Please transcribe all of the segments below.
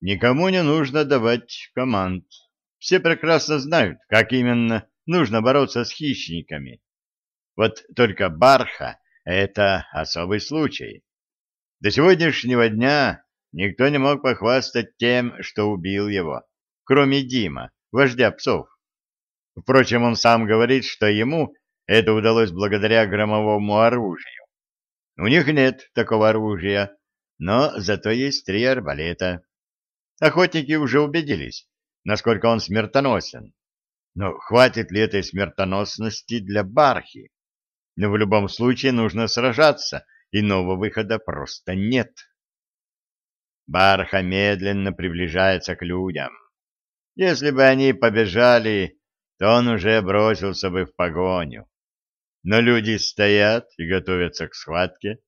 никому не нужно давать команд. Все прекрасно знают, как именно нужно бороться с хищниками. Вот только Барха — это особый случай. До сегодняшнего дня никто не мог похвастать тем, что убил его, кроме Дима, вождя псов. Впрочем, он сам говорит, что ему это удалось благодаря громовому оружию. У них нет такого оружия, но зато есть три арбалета. Охотники уже убедились, насколько он смертоносен. Но хватит ли этой смертоносности для Бархи? Но в любом случае нужно сражаться, иного выхода просто нет. Барха медленно приближается к людям. Если бы они побежали, то он уже бросился бы в погоню. Но люди стоят и готовятся к схватке,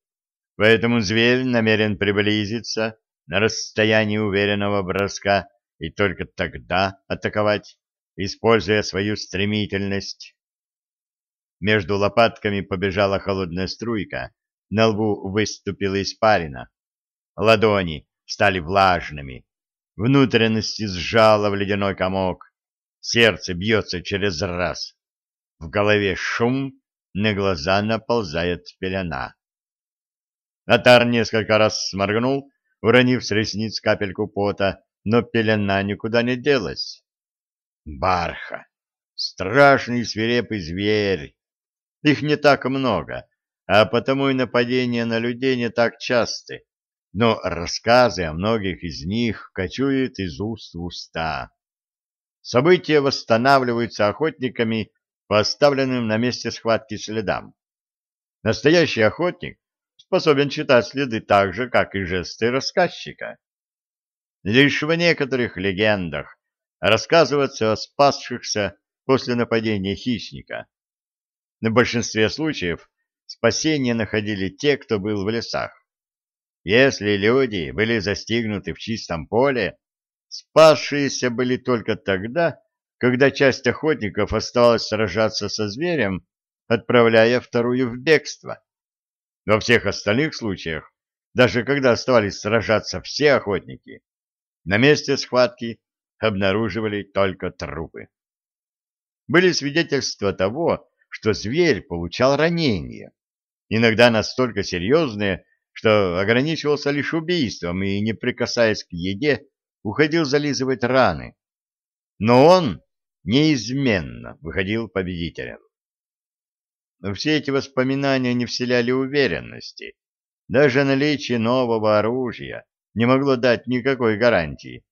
поэтому зверь намерен приблизиться на расстоянии уверенного броска и только тогда атаковать, используя свою стремительность. Между лопатками побежала холодная струйка, на лбу выступила испарина. Ладони стали влажными, внутренности сжало в ледяной комок, сердце бьется через раз. В голове шум, на глаза наползает пелена. Атар несколько раз сморгнул, уронив с ресниц капельку пота, но пелена никуда не делась. Барха! Страшный свирепый зверь! Их не так много, а потому и нападения на людей не так часты, но рассказы о многих из них кочуют из уст в уста. События восстанавливаются охотниками по оставленным на месте схватки следам. Настоящий охотник способен читать следы так же, как и жесты рассказчика. Лишь в некоторых легендах рассказывается о спасшихся после нападения хищника. В большинстве случаев спасение находили те, кто был в лесах. Если люди были застигнуты в чистом поле, спасшиеся были только тогда, когда часть охотников осталась сражаться со зверем, отправляя вторую в бегство. Во всех остальных случаях, даже когда оставались сражаться все охотники, на месте схватки обнаруживали только трупы. Были свидетельства того, что зверь получал ранения, иногда настолько серьезные, что ограничивался лишь убийством и, не прикасаясь к еде, уходил зализывать раны. Но он неизменно выходил победителем. Но все эти воспоминания не вселяли уверенности. Даже наличие нового оружия не могло дать никакой гарантии.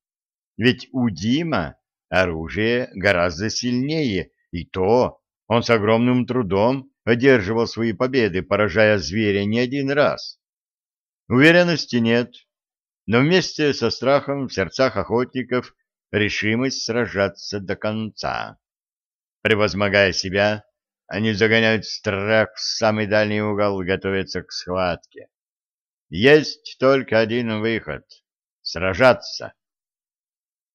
Ведь у Дима оружие гораздо сильнее, и то он с огромным трудом одерживал свои победы, поражая зверя не один раз. Уверенности нет, но вместе со страхом в сердцах охотников решимость сражаться до конца. Превозмогая себя, они загоняют страх в самый дальний угол готовятся к схватке. Есть только один выход — сражаться.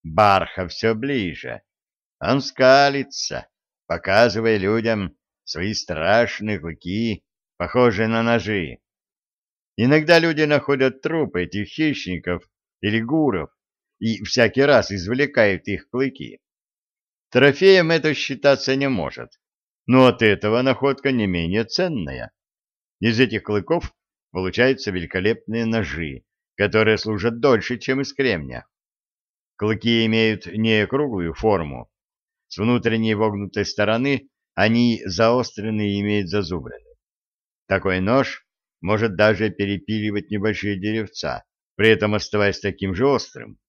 Барха все ближе. Он скалится, показывая людям свои страшные клыки, похожие на ножи. Иногда люди находят трупы этих хищников или гуров, и всякий раз извлекают их клыки. Трофеем это считаться не может, но от этого находка не менее ценная. Из этих клыков получаются великолепные ножи, которые служат дольше, чем из кремня. Клыки имеют не круглую форму. С внутренней вогнутой стороны они заостренные и имеют зазубрины. Такой нож может даже перепиливать небольшие деревца, при этом оставаясь таким же острым.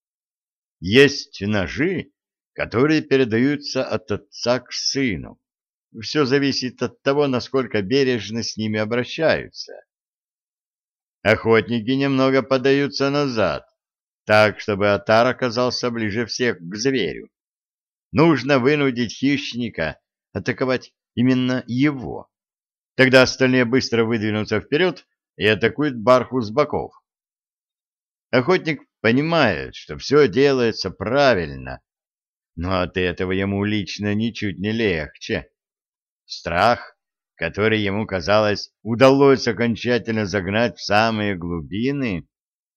Есть ножи, которые передаются от отца к сыну. Все зависит от того, насколько бережно с ними обращаются. Охотники немного подаются назад, так, чтобы отар оказался ближе всех к зверю. Нужно вынудить хищника атаковать именно его. Тогда остальные быстро выдвинутся вперед и атакуют барху с боков. Охотник понимает, что все делается правильно, но от этого ему лично ничуть не легче. Страх, который ему, казалось, удалось окончательно загнать в самые глубины,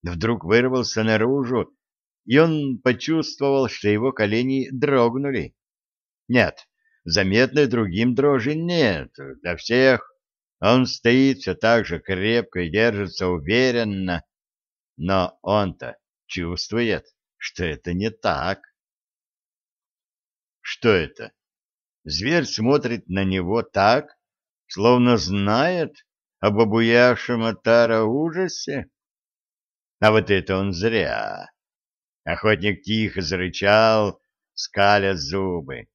вдруг вырвался наружу и он почувствовал, что его колени дрогнули. Нет, заметной другим дрожи нет, для всех. Он стоит все так же крепко и держится уверенно, но он-то чувствует, что это не так. Что это? Зверь смотрит на него так, словно знает об обуявшем Атара ужасе. А вот это он зря. Охотник тихо зарычал, скаля зубы.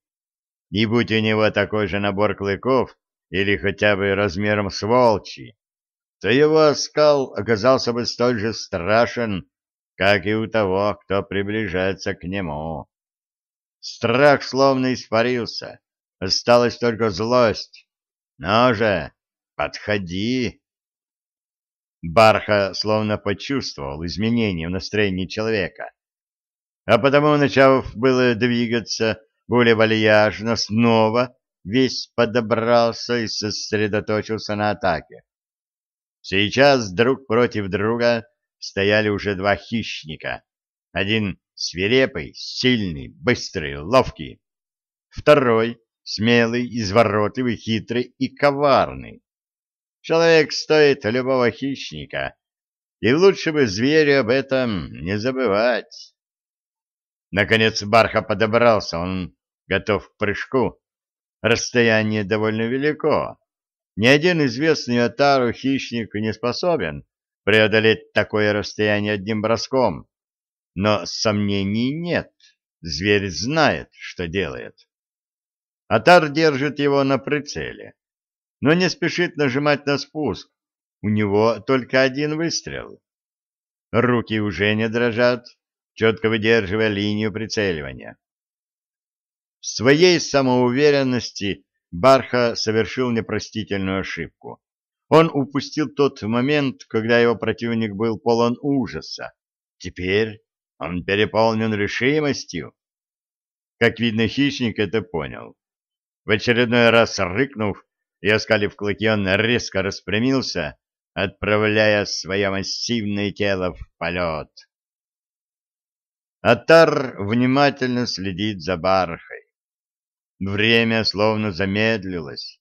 Не будь у него такой же набор клыков или хотя бы размером с волчий, то его оскал оказался бы столь же страшен, как и у того, кто приближается к нему. Страх словно испарился, осталась только злость. Ну же, подходи. Барха словно почувствовал изменение в настроении человека, а потому, начав было двигаться более вальяжно, снова весь подобрался и сосредоточился на атаке. Сейчас друг против друга стояли уже два хищника. Один свирепый, сильный, быстрый, ловкий. Второй смелый, изворотливый, хитрый и коварный. Человек стоит любого хищника, и лучше бы зверю об этом не забывать. Наконец Барха подобрался, он готов к прыжку. Расстояние довольно велико, ни один известный Атару хищник не способен преодолеть такое расстояние одним броском. Но сомнений нет. Зверь знает, что делает. Атар держит его на прицеле, но не спешит нажимать на спуск. У него только один выстрел. Руки уже не дрожат, четко выдерживая линию прицеливания. В своей самоуверенности Барха совершил непростительную ошибку. Он упустил тот момент, когда его противник был полон ужаса. Теперь он переполнен решимостью. Как видно, хищник это понял. В очередной раз рыкнув и оскалив клыки, он резко распрямился, отправляя свое массивное тело в полет. Атар внимательно следит за Бархой. Время словно замедлилось.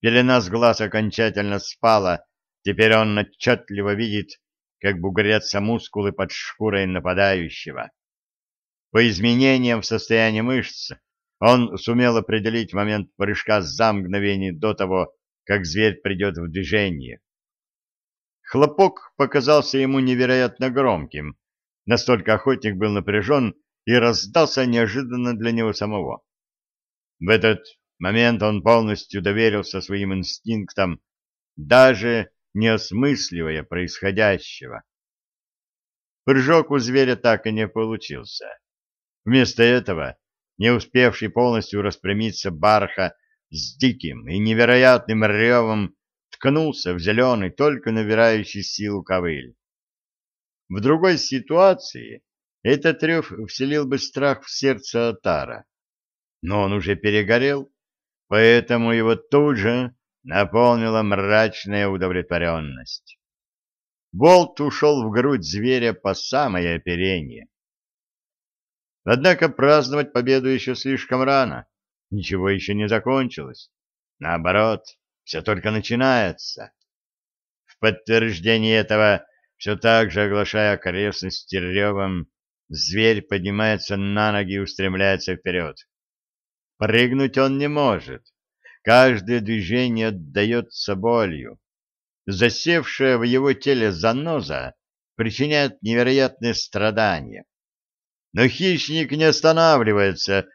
Пелена с глаз окончательно спала, теперь он отчетливо видит, как бугрятся мускулы под шкурой нападающего. По изменениям в состоянии мышц он сумел определить момент прыжка за мгновение до того, как зверь придет в движение. Хлопок показался ему невероятно громким, настолько охотник был напряжен и раздался неожиданно для него самого. В этот момент он полностью доверился своим инстинктам, даже не осмысливая происходящего. Прыжок у зверя так и не получился. Вместо этого, не успевший полностью распрямиться барха с диким и невероятным ревом ткнулся в зеленый, только набирающий силу ковыль. В другой ситуации этот рев вселил бы страх в сердце Атара но он уже перегорел, поэтому его тут же наполнила мрачная удовлетворенность. Болт ушел в грудь зверя по самое оперение. Однако праздновать победу еще слишком рано, ничего еще не закончилось. Наоборот, все только начинается. В подтверждение этого, все так же оглашая окрестности ревом, зверь поднимается на ноги и устремляется вперед. Прыгнуть он не может. Каждое движение отдается болью. Засевшая в его теле заноза причиняет невероятные страдания. Но хищник не останавливается,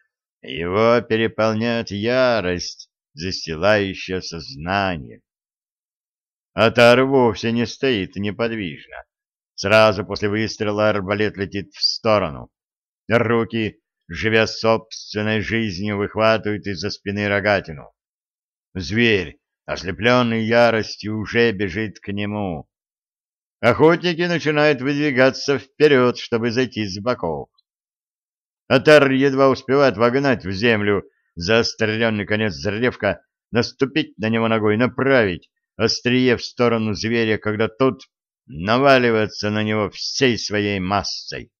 его переполняет ярость, застилающая сознание. Атар вовсе не стоит неподвижно. Сразу после выстрела арбалет летит в сторону. Руки живя собственной жизнью, выхватывает из-за спины рогатину. Зверь, ослепленный яростью, уже бежит к нему. Охотники начинают выдвигаться вперед, чтобы зайти с боков. Атар едва успевает вогнать в землю заостренный конец древка, наступить на него ногой, направить острие в сторону зверя, когда тот наваливается на него всей своей массой.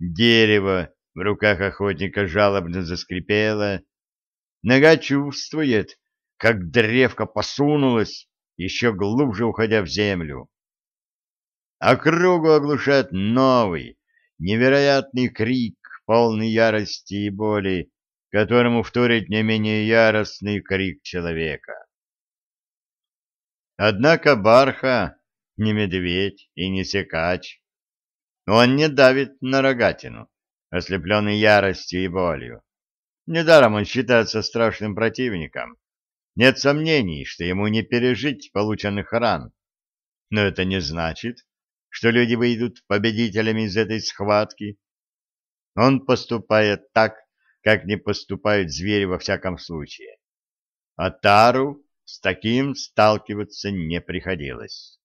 Дерево в руках охотника жалобно заскрипело. Нога чувствует, как древко посунулось, еще глубже уходя в землю. Округу оглушает новый, невероятный крик, полный ярости и боли, которому вторит не менее яростный крик человека. Однако Барха не медведь и не секач. Он не давит на рогатину, ослепленный яростью и болью. Недаром он считается страшным противником. Нет сомнений, что ему не пережить полученных ран. Но это не значит, что люди выйдут победителями из этой схватки. Он поступает так, как не поступают звери во всяком случае. А Тару с таким сталкиваться не приходилось.